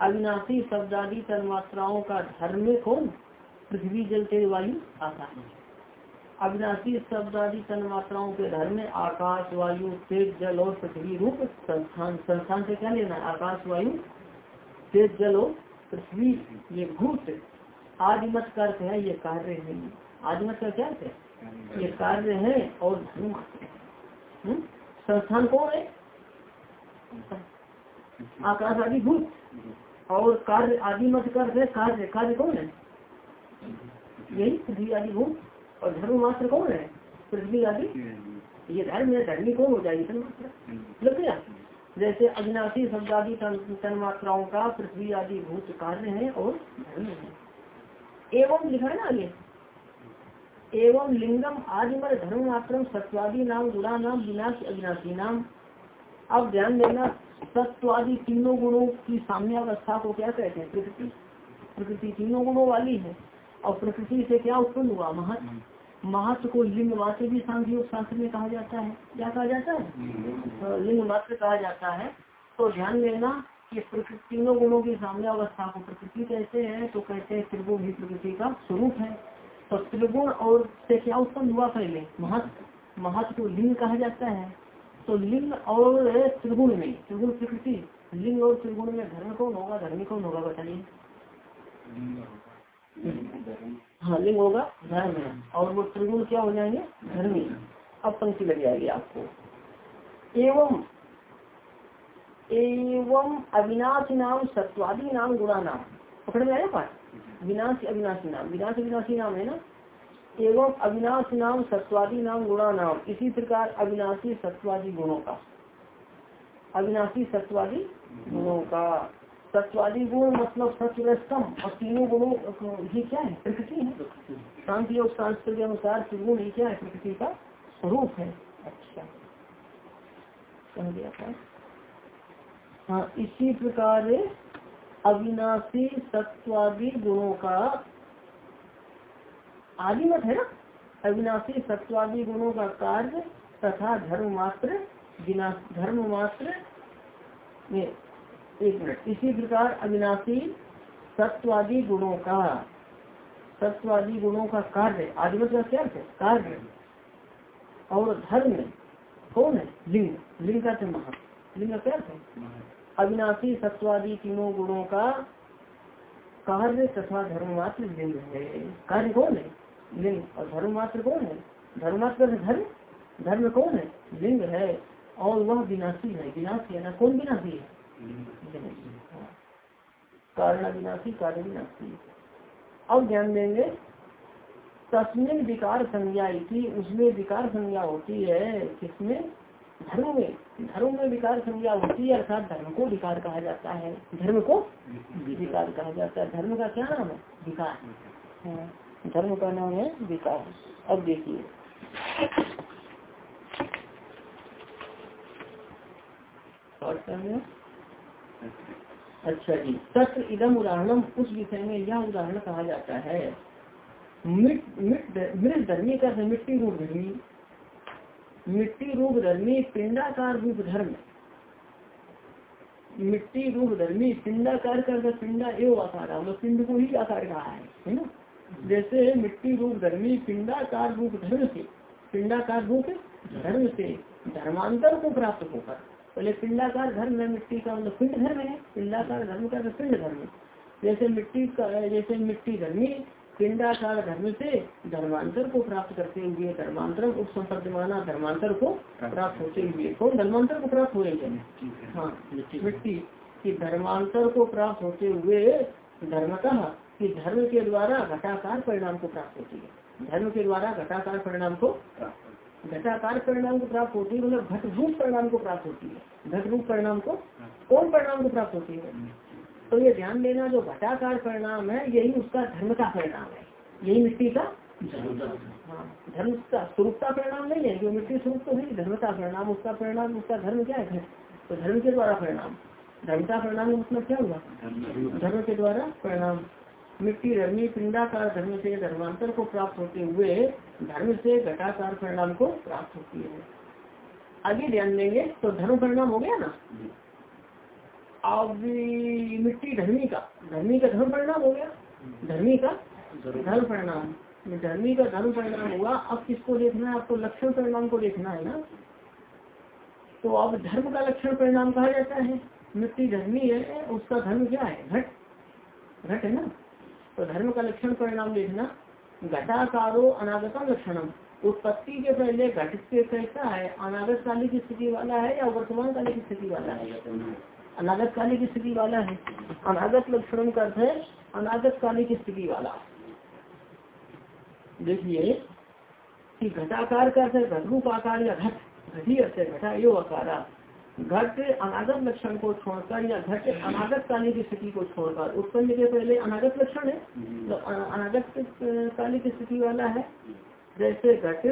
अविनाशी शब्दादी तन्मात्राओं का धर्म कौन? पृथ्वी, जल, तेज, वायु, आकाश। अविनाशी शब्दादी तन्मात्राओं के धर्म आकाश, वायु, तेज, जल और पृथ्वी रूप संस्थान। संस्थान से क्या लेना आकाश, वायु, तेज, जल और पृथ्वी। ये भूत। आदिमत का है, ये कार्य है। आदिमत का क्या है? ये कार्य है और धर्म हम्म? संस्थान कौन है? आकाश आदि भूत। और कार्य, आदिमत का है, कार्य कार्य कौन है? यही पृथ्वी आदि भूत। और धर्म मात्र कौन है? पृथ्वी आदि ये धर्म है, धर्मी कौन हो जाएगी? लग जैसे अविनाशी शब्दादी तन मात्राओं का पृथ्वी आदि भूत कार्य है और धर्म है। एवं लिखा है ना आगे। एवं लिंगम आदिमर धर्म मात्र सत्वादी नाम गुणा नाम विनाश अविनाशी नाम। अब ध्यान देना सत्वादी तीनों गुणों की साम्य अवस्था को क्या कहते हैं? प्रकृति। प्रकृति तीनों गुणों वाली है। और प्रकृति से क्या उत्पन्न हुआ? महत्व। महत्व को लिंग मात्र भी सांख्योग शास्त्र में कहा जाता है। क्या कहा जाता है? लिंग मात्र कहा जाता है। तो ध्यान देना कि प्रकृति तीनों गुणों की सामने अवस्था को प्रकृति कहते हैं तो कहते हैं त्रिगुण भी प्रकृति का स्वरूप है। तो त्रिगुण और से क्या उत्पन्न हुआ पहले? महत्व। महत्व को लिंग कहा जाता है। तो लिंग और त्रिगुण में, त्रिगुण प्रकृति, लिंग और त्रिगुण में धर्म कौन होगा? धर्मी कौन होगा बताइए? हाँ लिंग होगा धर्म। और वो त्रिगुण क्या हो जाएँगे? धर्मी। अब पंक्ति लग जाएगी आपको। एवं एवं अविनाशी नाम सत्वादी नाम गुणा नाम पकड़ में आया पाठ? विनाश अविनाशी नाम विनाश अविनाशी नाम है ना? एवं अविनाश नाम सत्वादी नाम गुणा नाम इसी प्रकार अविनाशी सत्वादी गुणों का। अविनाशी सत्वादी गुणों का। सत्वादी गुण मतलब सत्वस्तम और तीनों गुणों ये क्या है? प्रकृति है। शांति और शास्त्र के अनुसार त्रिगुण ये क्या है? प्रकृति का स्वरूप है। अच्छा। दिया था हाँ इसी प्रकार अविनाशी सत्वादी गुणों का आदिमत है ना? अविनाशी सत्वादी गुणों का कार्य तथा धर्म मात्र धर्म मात्र एक मिनट, इसी प्रकार अविनाशी सत्वादी गुणों का, सत्वादी गुणों का कार्य आदिमत का क्या है? कार्य। और धर्म कौन है? लिंग। लिंग का महत्व लिंग का क्या है? अविनाशी सत्वादी तीनों गुणों का कार्य तथा धर्ममात्र लिंग है। कार्य कौन है? लिंग। और धर्ममात्र कौन है? धर्मात्र धर्म? धर्म कौन है? लिंग है। और वह विनाशी है। विनाशी है ना? कौन विनाशी है? कारण विनाशी कार्य विनाशी। अब ध्यान देंगे। तस्मिन विकार संज्ञा की उसमें विकार संज्ञा होती है। किसमें? धर्म में धर्म में विकार संज्ञा होती है, अर्थात धर्म को विकार कहा जाता है। धर्म को विकार कहा जाता है। धर्म का क्या नाम है? विकार। हाँ। धर्म का नाम है विकास अब देखिए। अच्छा जी, तत्र इदम उदाहरणम उस विषय में यह उदाहरण कहा जाता है। मृत धर्मी का मिट्टी रूप धर्मी। मिट्टी रूप धर्मी पिंडाकार रूप धर्म। मिट्टी रूप धर्मी पिंडाकार कर पिंडा एवं आकार मतलब पिंड को ही आकार कहा है है ना? जैसे मिट्टी रूप धर्मी पिंडाकार रूप धर्म से, पिंडाकार रूप धर्म से धर्मांतर को प्राप्त होकर, पहले पिंडाकार धर्म है, मिट्टी का मतलब पिंड धर्म है, पिंडाकार धर्म का तो पिंड धर्म जैसे मिट्टी का, जैसे मिट्टी धर्मी पिंडाकार धर्म से धर्मांतर को प्राप्त करते हुए धर्मांतर उपसंपर्दमाना धर्मांतर को प्राप्त होते हुए कौन धर्मांतर को प्राप्त हो रही है। हाँ मिट्टी की धर्मांतर को प्राप्त होते हुए धर्मतः कि धर्म के द्वारा घटाकार परिणाम को प्राप्त होती है। धर्म के द्वारा घटाकार परिणाम को घटाकार परिणाम को प्राप्त होती है मतलब घट रूप परिणाम को प्राप्त होती है। घट रूप परिणाम को कौन परिणाम को प्राप्त होती है? तो ये ध्यान देना जो घटाकार परिणाम है यही उसका धर्म का परिणाम है। यही मिट्टी का हाँ धर्म का स्वरूप का परिणाम नहीं है जो मिट्टी स्वरूप तो है धर्म का परिणाम उसका परिणाम उसका धर्म क्या है? तो धर्म के द्वारा परिणाम। धर्म का परिणाम मतलब क्या हुआ? धर्म के द्वारा परिणाम। मिट्टी धर्मी पिंडाकार धर्म से धर्मांतर को प्राप्त होते हुए धर्म से घटाकार परिणाम को प्राप्त होती है। आगे ध्यान देंगे तो धर्म परिणाम हो गया ना? अब मिट्टी धर्मी का धर्मी का धर्म परिणाम हो गया। धर्मी का धर्म परिणाम। धर्मी का धर्म परिणाम हुआ अब किसको देखना है? आपको लक्षण परिणाम को देखना है ना? तो अब धर्म का लक्षण परिणाम कहा जाता है? मिट्टी धर्मी है उसका धर्म क्या है? घट। घट है ना? तो धर्म का लक्षण परिणाम देखना। घटाकारो अनागतम लक्षणम। उत्पत्ति के पहले घट कैसा है? अनागत काली की स्थिति वाला है या वर्तमान काली की स्थिति वाला है। अनागत काली की स्थिति वाला है। अनागत लक्षण का अर्थ है, अनागत काली की स्थिति वाला। देखिए, कि घटाकार का अर्थ है घट रूप आकार या घट, घटी अर्थ है घटा यो आकारा। घट अनागत लक्षण को छोड़कर या घट अनागत काली की स्थिति को छोड़कर उत्पन्न के पहले अनागत लक्षण है। तो अनागत काली की स्थिति वाला है। जैसे घट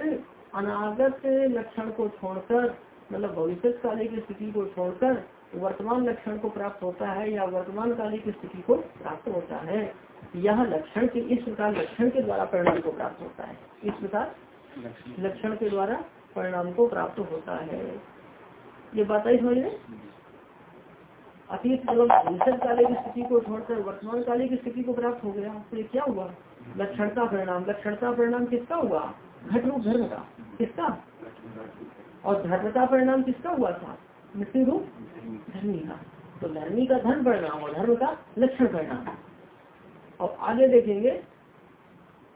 अनागत लक्षण को छोड़कर मतलब भविष्य काली की स्थिति को छोड़कर वर्तमान लक्षण को प्राप्त होता है या वर्तमान काली की स्थिति को प्राप्त होता है। यह लक्षण के इस प्रकार लक्षण के द्वारा परिणाम को प्राप्त होता है। इस प्रकार लक्षण। के द्वारा परिणाम को प्राप्त होता है। ये बात आई समझ में? अतीत एवं भविष्य काले की स्थिति को छोड़कर वर्तमान काले की स्थिति को प्राप्त हो गया तो ये क्या हुआ? लक्षण का परिणाम। लक्षण का परिणाम किसका हुआ? घट रूप धर्म का। किसका? और धर्म का परिणाम किसका हुआ था? मृत्यु रूप धर्मी का। तो धर्मी का धर्म परिणाम और धर्म का लक्षण परिणाम और आगे देखेंगे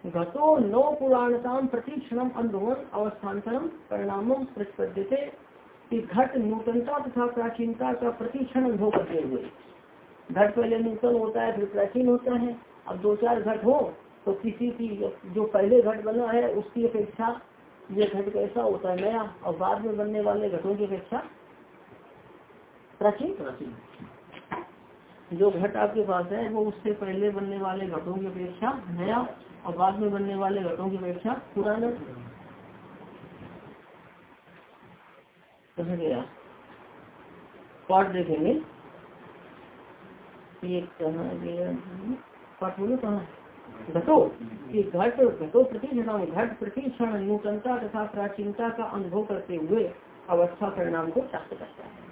घटो नौ पुराणताम प्रतिक्षण अनुभवन अवस्थान्तरम परिणाम प्रतिपद्य कि घट नूतनता तथा प्राचीनता का प्रतिक्षण अनुभव करते हुए। घट पहले नूतन होता है, फिर प्राचीन होता है। अब दो चार घट हो तो किसी की जो पहले घट बना है, उसकी अपेक्षा ये घट कैसा होता है नया, और बाद में बनने वाले घटों की अपेक्षा प्राचीन जो घट आपके पास है, वो उससे पहले बनने वाले घटों की अपेक्षा नया और बाद में बनने वाले घटों की अपेक्षा पुराना कहा गया पाठ देखेंगे। ये कहा गया? बोलो कहा? घटो। ये घट, घटो प्रतिक्षण, घट प्रतिक्षण नूतनता तथा प्राचीनता का अनुभव करते हुए अवस्था परिणाम को प्राप्त करता है।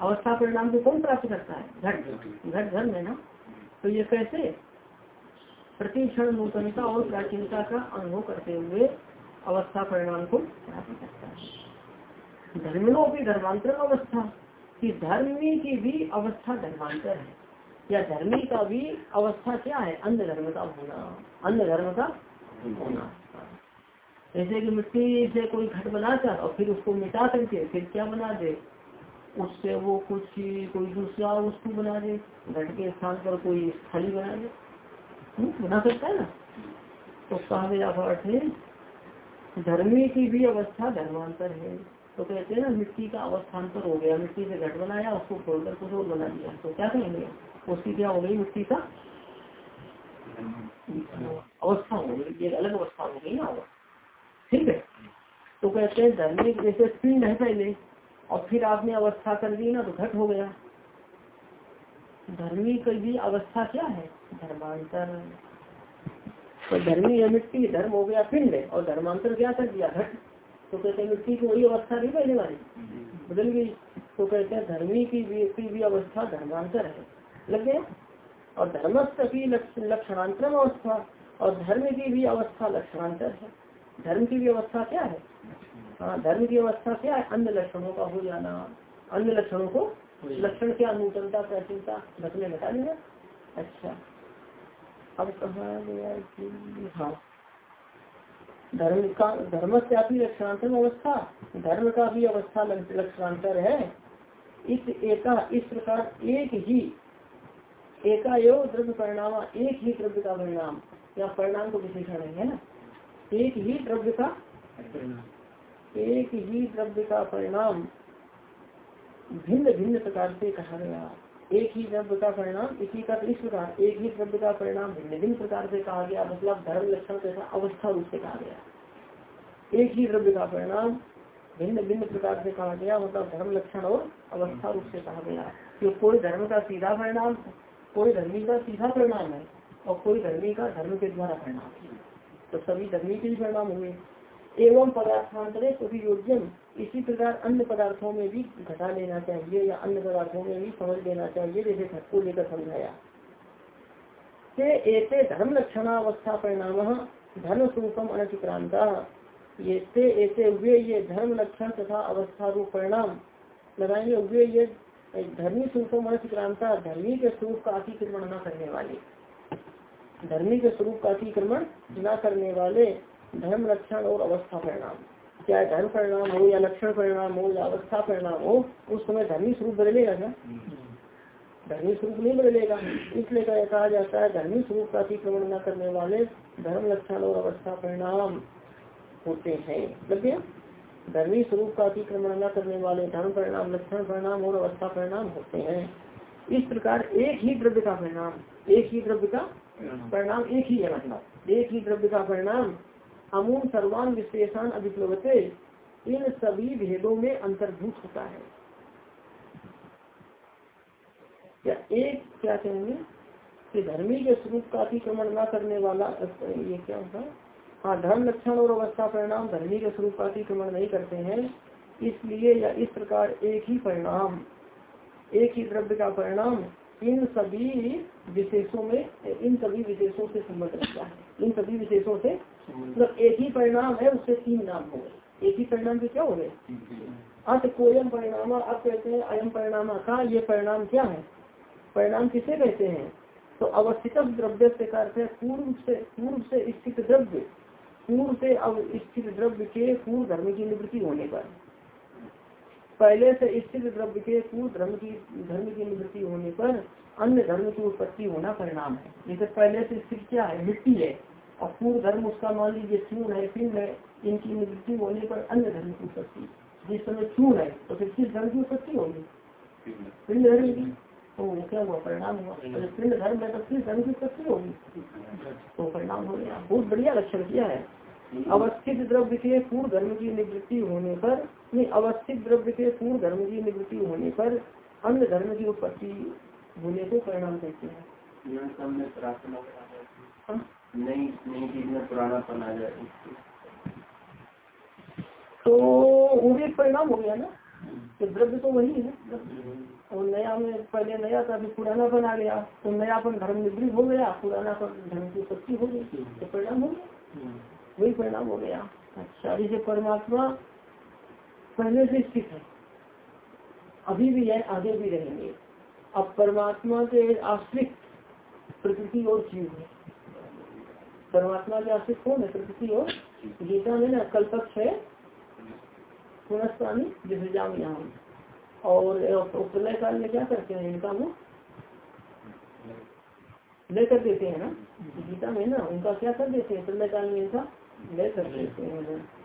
अवस्था परिणाम को कौन प्राप्त करता है? घट घट धर्म है ना? तो ये कैसे? प्रतिक्षण नूतनता और प्राचीनता का अनुभव करते हुए अवस्था परिणाम को प्राप्त करता है। की धर्मांतर अवस्था। कि धर्मी की भी अवस्था धर्मांतर है। या धर्मी का भी अवस्था क्या है? अन्य धर्म का होना। अन्य धर्म का होना। जैसे कि मिट्टी से कोई घट बनाकर और फिर उसको मिटा करके फिर क्या बना दे? उससे वो कुछ कोई दूसरा वस्तु बना दे घट के स्थान पर कोई स्थली बना दे। हम्म, बना सकता है ना? तो कहा गया पाठ है धर्मी की भी अवस्था धर्मांतर है। तो कहते हैं ना मिट्टी का अवस्थान्तर हो गया मिट्टी से घट बनाया उसको खोलकर कुछ और बना दिया। तो क्या कहेंगे? उसकी क्या हो गई? मिट्टी का अवस्था हो गई एक अलग अवस्था हो गई ना। ठीक है? तो कहते हैं धर्मी जैसे पिंड है पहले और फिर आपने अवस्था कर दी ना तो घट हो गया। धर्मी की भी अवस्था क्या है? धर्मांतर। तो धर्मी है मिट्टी धर्म हो गया पिंड और धर्मांतर क्या कर दिया? घट। तो कहते हैं मिट्टी की वही अवस्था नहीं पहले वाली। बदल गई। तो कहते हैं धर्मी की भी, भी अवस्था धर्मांतर है। लग गया? और धर्मस्थ की लक्षणांतर अवस्था। और धर्म की भी अवस्था लक्षणांतर है। धर्म की भी अवस्था क्या है? हाँ धर्म की अवस्था क्या है अन्य लक्षणों का हो जाना अन्य लक्षणों को लक्षण क्या नूतनता प्राचीनता घटने घटा लिया अच्छा। अब कहा गया हाँ। धर्म का धर्म से आपकी लक्षणांतर अवस्था धर्म का भी अवस्था लक्षणांतर है। इस एका इस प्रकार एक ही एका एवं द्रव्य परिणाम एक ही द्रव्य का परिणाम। या परिणाम को विशेषण है ना? एक ही द्रव्य का एक ही द्रव्य का परिणाम भिन्न भिन्न प्रकार से कहा गया। एक ही द्रव्य का परिणाम इसी का इस प्रकार, एक ही द्रव्य का परिणाम भिन्न भिन्न प्रकार से कहा गया मतलब धर्म लक्षण कैसा अवस्था रूप से कहा गया। एक ही द्रव्य का परिणाम भिन्न भिन्न प्रकार से कहा गया मतलब धर्म लक्षण और अवस्था रूप से कहा गया। कि कोई धर्म का सीधा परिणाम कोई धर्मी का सीधा परिणाम है, और कोई धर्मी का धर्म के द्वारा परिणाम तो सभी धर्मी के ही परिणाम हुए एवं पदार्थांतरे सभी योजन इसी प्रकार अन्य पदार्थों में भी घटा लेना चाहिए या अन्य पदार्थों में भी समझ लेना चाहिए, जैसे को लेकर समझाया। ऐसे धर्म लक्षणावस्था परिणाम धर्म स्वरूपम अनतिक्रांता। ये से ऐसे वे ये धर्म लक्षण तथा अवस्था रूप परिणाम लगाएँगे, वे ये धर्मी स्वरूपम अनतिक्रांता, धर्मी के स्वरूप का अतिक्रमण न करने वाले। धर्मी के स्वरूप का अतिक्रमण न करने वाले धर्म लक्षण और अवस्था परिणाम। चाहे धर्म परिणाम हो या लक्षण परिणाम हो या अवस्था परिणाम हो उस समय धर्मी स्वरूप बदलेगा क्या धर्मी स्वरूप नहीं बदलेगा। इसलिए कहा जाता है धर्मी स्वरूप का अतिक्रमण न करने वाले धर्म लक्षण और अवस्था परिणाम होते हैं। लगे धर्मी स्वरूप का अतिक्रमण न करने वाले धर्म परिणाम लक्षण परिणाम और अवस्था परिणाम होते हैं। इस प्रकार एक ही द्रव्य का परिणाम एक ही द्रव्य का परिणाम एक ही है मतलब। एक ही द्रव्य का परिणाम अमूल सर्वान विशेषण अभिप्लवते, इन सभी भेदों में अंतर्भूत होता है। क्या एक क्या कहेंगे कि धर्मी के स्वरूप का अतिक्रमण न करने वाला, ये क्या होता है हाँ धर्म, लक्षण और अवस्था परिणाम धर्मी के स्वरूप का अतिक्रमण नहीं करते हैं। इसलिए या इस प्रकार एक ही परिणाम, एक ही द्रव्य का परिणाम इन सभी विशेषों में इन सभी विशेषों से संबंध रखता है। इन सभी विशेषों से मतलब एक ही परिणाम है उससे तीन नाम हो गए। एक ही परिणाम के क्या हो गए? अत कोयम परिणाम अब कहते हैं अयम परिणाम का ये परिणाम क्या है? परिणाम किसे कहते हैं? तो अवस्थित द्रव्य से करते पूर्व से पूर्व से स्थित द्रव्य। पूर्व से अब स्थित द्रव्य के पूर्व धर्म की निवृत्ति होने पर। पहले से स्थित द्रव्य के पूर्व धर्म की धर्म की निवृत्ति होने पर अन्य धर्म की उत्पत्ति होना परिणाम है। जैसे पहले से स्थित क्या है? मिट्टी है। और पूर्व धर्म उसका मान लीजिए चून है पिंड है, इनकी निवृत्ति होने पर अन्य धर्म की उत्पत्ति। जिस समय चून है तो फिर किस धर्म की उत्पत्ति होगी? पिंड धर्म की। तो क्या हुआ? परिणाम हुआ। पिंड धर्म है तो किस धर्म की उत्पत्ति होगी? तो परिणाम हो गया। बहुत बढ़िया लक्षण किया है। अवस्थित द्रव्य के पूर्व धर्म की निवृत्ति होने पर नहीं अवस्थित द्रव्य के पूर्ण धर्म की निवृत्ति होने पर अन्य धर्म की उत्पत्ति होने को परिणाम कहते हैं। नई नई चीज़ में पुराना आ जाए। तो वो भी एक परिणाम हो गया ना? तो द्रव्य तो वही है और नया में पहले नया था अभी पुराना बना गया। तो नया नयापन धर्म निवृत्त हो गया पुराना धर्म की उत्पत्ति हो गई। तो परिणाम हो गया। वही परिणाम हो गया। अच्छा जैसे परमात्मा पहले से स्थित है। अभी भी है, आगे भी रहेंगे। अब परमात्मा के आश्रित प्रकृति और जीव है। परमात्मा के आश्रित कौन है? प्रकृति और गीता में ना कल्पक्ष है, पुनस्वामी जैसे जाम यहाँ और प्रलय काल में क्या करते हैं इनका मुख लेकर देते हैं ना? गीता में ना उनका क्या कर देते हैं? प्रलय काल में इनका लय कर देते हैं।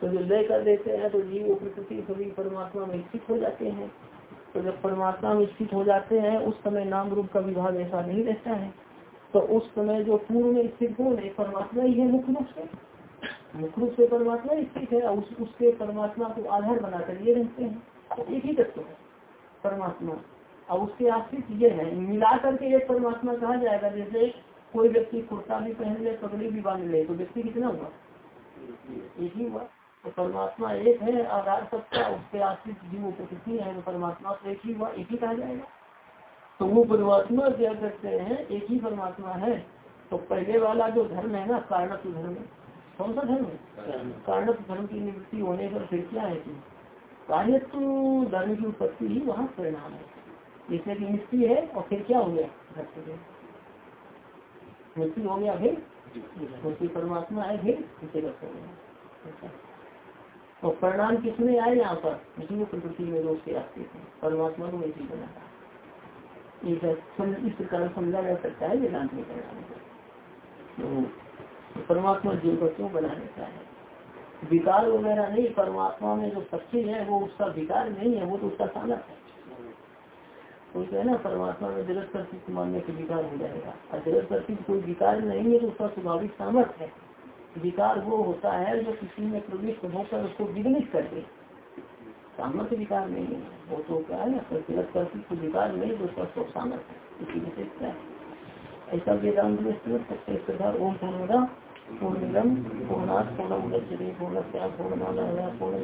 तो जो लय कर देते हैं तो जीव प्रकृति सभी परमात्मा में स्थित हो जाते हैं। तो जब परमात्मा में स्थित हो जाते हैं, उस समय नाम रूप का विभाग ऐसा नहीं रहता है। तो उस समय जो पूर्व में स्थित है परमात्मा ही है मुख्य रूप से। मुख्य रूप से परमात्मा स्थित है, उस, उसके परमात्मा को आधार बनाकर ये रहते हैं। तो एक ही तत्व है, परमात्मा। और उसके आश्रित ये है, मिला करके एक परमात्मा कहा जाएगा, जैसे कोई व्यक्ति कुर्ता भी पहन ले, पगड़ी भी बाँध ले तो व्यक्ति कितना हुआ? एक ही हुआ। तो परमात्मा एक है आधार सबका उसके आश्रित जीव प्रकृति है तो परमात्मा तो एक ही हुआ एक ही कहा जाएगा। तो वो परमात्मा क्या करते हैं एक ही परमात्मा है। तो पहले वाला जो धर्म है ना कारणत्व धर्म कौन सा धर्म है? धर्म की निवृत्ति होने पर फिर क्या है कि कार्यत्व धर्म की उत्पत्ति ही वहाँ परिणाम है। जिसमें की मिट्टी है और फिर क्या हो गया? मृत्यु हो। गया फिर परमात्मा है फिर इसे हो। गया और परिणाम किसमें आए यहाँ पर? जीव प्रकृति में दोष के रास्ते थे परमात्मा को वैसे बनाया इस प्रकार समझा जा सकता है वेदांत में परिणाम तो परमात्मा जीव को क्यों बना देता है। विकार वगैरह नहीं, परमात्मा में जो शक्ति है, वो उसका विकार नहीं है, वो तो उसका सामर्थ है। कोई तो है ना, परमात्मा में जगत कर्तित मानने के विकार हो जाएगा। और जगत कर्तित कोई विकार नहीं है तो उसका स्वाभाविक सामर्थ्य है। विकार वो होता है जो किसी में प्रविष्ट होकर उसको विघ्नित कर दे सामर्थ्य विकार नहीं है वो तो क्या है ना जगत कर्तित को विकार नहीं तो उसका स्वयं सामर्थ्य है इसी विशेषता है ऐसा वेदांत में प्रकार ओम पूर्णदा पूर्णिगम पूर्णाथ पूर्ण उदय पूर्ण पूर्णमाला पूर्ण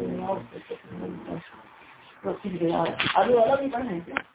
आगे वाला भी पढ़े हैं क्या